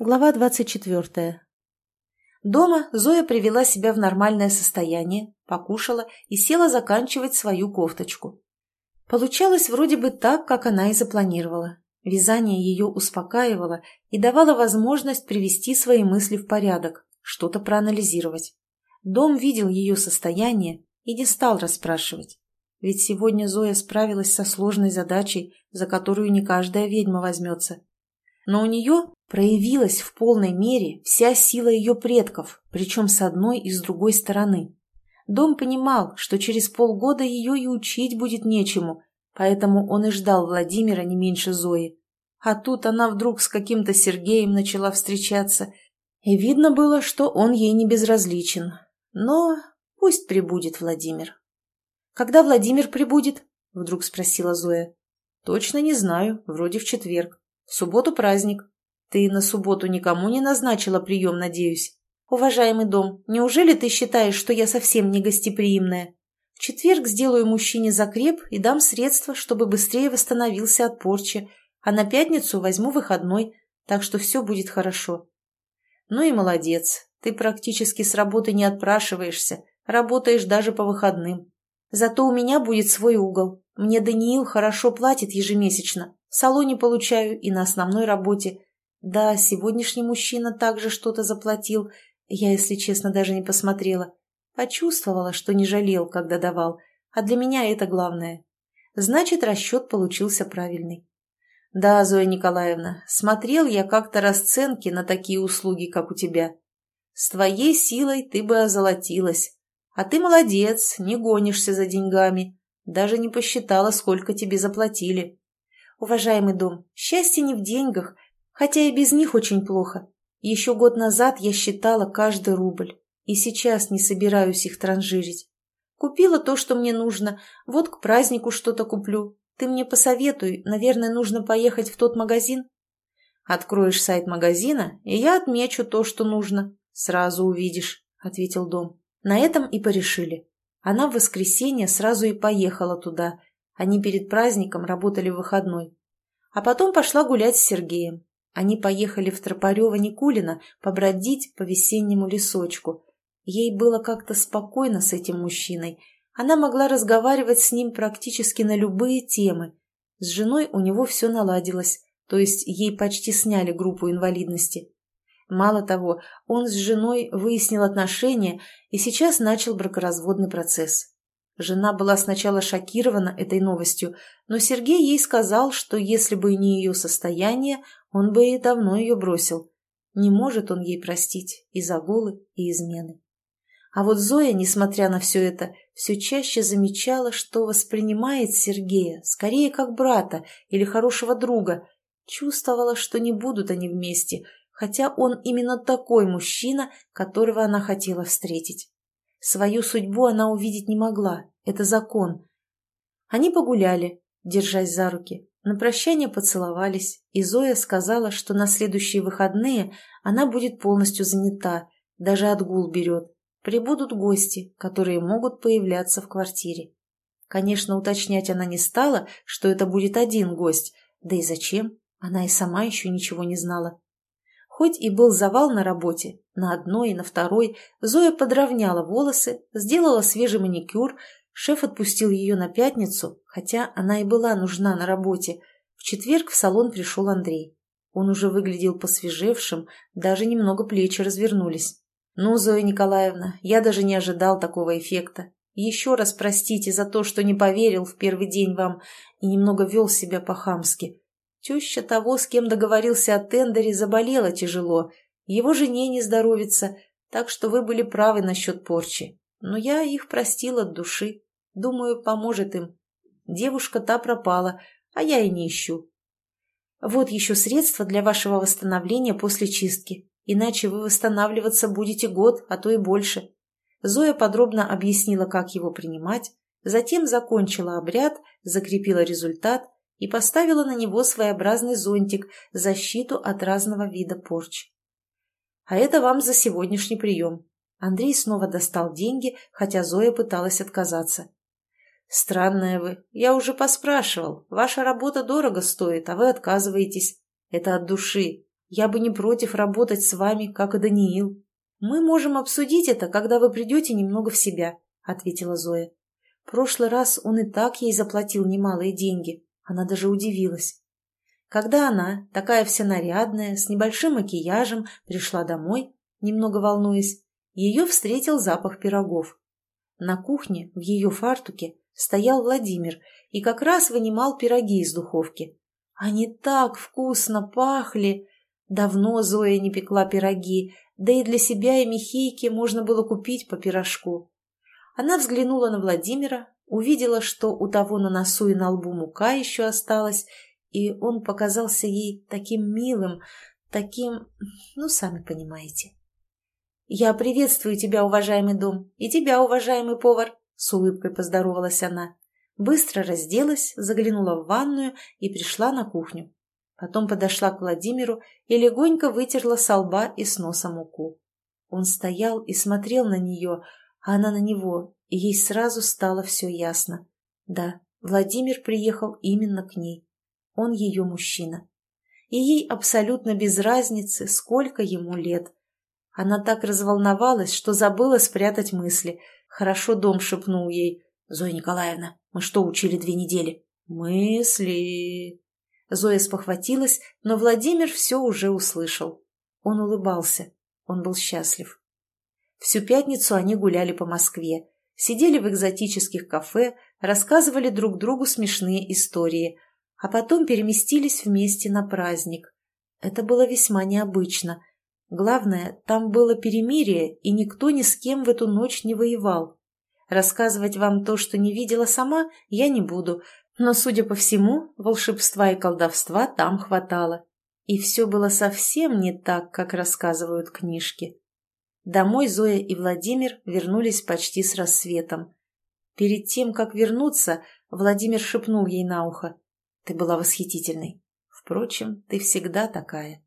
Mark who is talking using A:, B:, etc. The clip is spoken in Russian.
A: Глава 24. Дома Зоя привела себя в нормальное состояние, покушала и села заканчивать свою кофточку. Получалось вроде бы так, как она и запланировала. Вязание ее успокаивало и давало возможность привести свои мысли в порядок, что-то проанализировать. Дом видел ее состояние и не стал расспрашивать. Ведь сегодня Зоя справилась со сложной задачей, за которую не каждая ведьма возьмется. Но у нее проявилась в полной мере вся сила ее предков, причем с одной и с другой стороны. Дом понимал, что через полгода ее и учить будет нечему, поэтому он и ждал Владимира не меньше Зои. А тут она вдруг с каким-то Сергеем начала встречаться, и видно было, что он ей не безразличен. Но пусть прибудет Владимир. «Когда Владимир прибудет?» — вдруг спросила Зоя. «Точно не знаю, вроде в четверг. В субботу праздник. Ты на субботу никому не назначила прием, надеюсь? Уважаемый дом, неужели ты считаешь, что я совсем не гостеприимная? В четверг сделаю мужчине закреп и дам средства, чтобы быстрее восстановился от порчи, а на пятницу возьму выходной, так что все будет хорошо. Ну и молодец, ты практически с работы не отпрашиваешься, работаешь даже по выходным. Зато у меня будет свой угол. Мне Даниил хорошо платит ежемесячно. В салоне получаю и на основной работе. Да, сегодняшний мужчина также что-то заплатил. Я, если честно, даже не посмотрела. Почувствовала, что не жалел, когда давал. А для меня это главное. Значит, расчет получился правильный. Да, Зоя Николаевна, смотрел я как-то расценки на такие услуги, как у тебя. С твоей силой ты бы озолотилась. А ты молодец, не гонишься за деньгами. Даже не посчитала, сколько тебе заплатили. Уважаемый дом, счастье не в деньгах, хотя и без них очень плохо. Еще год назад я считала каждый рубль, и сейчас не собираюсь их транжирить. Купила то, что мне нужно, вот к празднику что-то куплю. Ты мне посоветуй, наверное, нужно поехать в тот магазин. Откроешь сайт магазина, и я отмечу то, что нужно. Сразу увидишь, — ответил Дом. На этом и порешили. Она в воскресенье сразу и поехала туда, они перед праздником работали в выходной. А потом пошла гулять с Сергеем. Они поехали в Тропарева-Никулина побродить по весеннему лесочку. Ей было как-то спокойно с этим мужчиной. Она могла разговаривать с ним практически на любые темы. С женой у него все наладилось, то есть ей почти сняли группу инвалидности. Мало того, он с женой выяснил отношения и сейчас начал бракоразводный процесс. Жена была сначала шокирована этой новостью, но Сергей ей сказал, что если бы не ее состояние, он бы и давно ее бросил. Не может он ей простить и загулы, и измены. А вот Зоя, несмотря на все это, все чаще замечала, что воспринимает Сергея скорее как брата или хорошего друга, чувствовала, что не будут они вместе, хотя он именно такой мужчина, которого она хотела встретить. Свою судьбу она увидеть не могла, это закон. Они погуляли, держась за руки. На прощание поцеловались, и Зоя сказала, что на следующие выходные она будет полностью занята, даже отгул берет. Прибудут гости, которые могут появляться в квартире. Конечно, уточнять она не стала, что это будет один гость, да и зачем, она и сама еще ничего не знала. Хоть и был завал на работе, на одной и на второй, Зоя подровняла волосы, сделала свежий маникюр, шеф отпустил ее на пятницу, хотя она и была нужна на работе. В четверг в салон пришел Андрей. Он уже выглядел посвежевшим, даже немного плечи развернулись. «Ну, Зоя Николаевна, я даже не ожидал такого эффекта. Еще раз простите за то, что не поверил в первый день вам и немного вел себя по-хамски. Теща того, с кем договорился о тендере, заболела тяжело. Его жене не здоровится, так что вы были правы насчет порчи. Но я их простил от души. Думаю, поможет им. Девушка та пропала, а я и не ищу. Вот еще средства для вашего восстановления после чистки. Иначе вы восстанавливаться будете год, а то и больше. Зоя подробно объяснила, как его принимать, затем закончила обряд, закрепила результат – и поставила на него своеобразный зонтик, защиту от разного вида порч. «А это вам за сегодняшний прием». Андрей снова достал деньги, хотя Зоя пыталась отказаться. «Странная вы. Я уже поспрашивал. Ваша работа дорого стоит, а вы отказываетесь. Это от души. Я бы не против работать с вами, как и Даниил. Мы можем обсудить это, когда вы придете немного в себя», — ответила Зоя. Прошлый раз он и так ей заплатил немалые деньги. Она даже удивилась. Когда она, такая вся нарядная, с небольшим макияжем, пришла домой, немного волнуясь, ее встретил запах пирогов. На кухне, в ее фартуке, стоял Владимир и как раз вынимал пироги из духовки. Они так вкусно пахли! Давно Зоя не пекла пироги, да и для себя и Михейки можно было купить по пирожку. Она взглянула на Владимира, увидела, что у того на носу и на лбу мука еще осталась, и он показался ей таким милым, таким... ну, сами понимаете. «Я приветствую тебя, уважаемый дом, и тебя, уважаемый повар», — с улыбкой поздоровалась она. Быстро разделась, заглянула в ванную и пришла на кухню. Потом подошла к Владимиру и легонько вытерла со лба и с носа муку. Он стоял и смотрел на нее, а она на него, и ей сразу стало все ясно. Да, Владимир приехал именно к ней. Он ее мужчина. И ей абсолютно без разницы, сколько ему лет. Она так разволновалась, что забыла спрятать мысли. Хорошо дом шепнул ей. «Зоя Николаевна, мы что, учили две недели?» «Мысли...» Зоя спохватилась, но Владимир все уже услышал. Он улыбался. Он был счастлив. Всю пятницу они гуляли по Москве, сидели в экзотических кафе, рассказывали друг другу смешные истории, а потом переместились вместе на праздник. Это было весьма необычно. Главное, там было перемирие, и никто ни с кем в эту ночь не воевал. Рассказывать вам то, что не видела сама, я не буду, но, судя по всему, волшебства и колдовства там хватало. И все было совсем не так, как рассказывают книжки. Домой Зоя и Владимир вернулись почти с рассветом. Перед тем, как вернуться, Владимир шепнул ей на ухо. «Ты была восхитительной. Впрочем, ты всегда такая».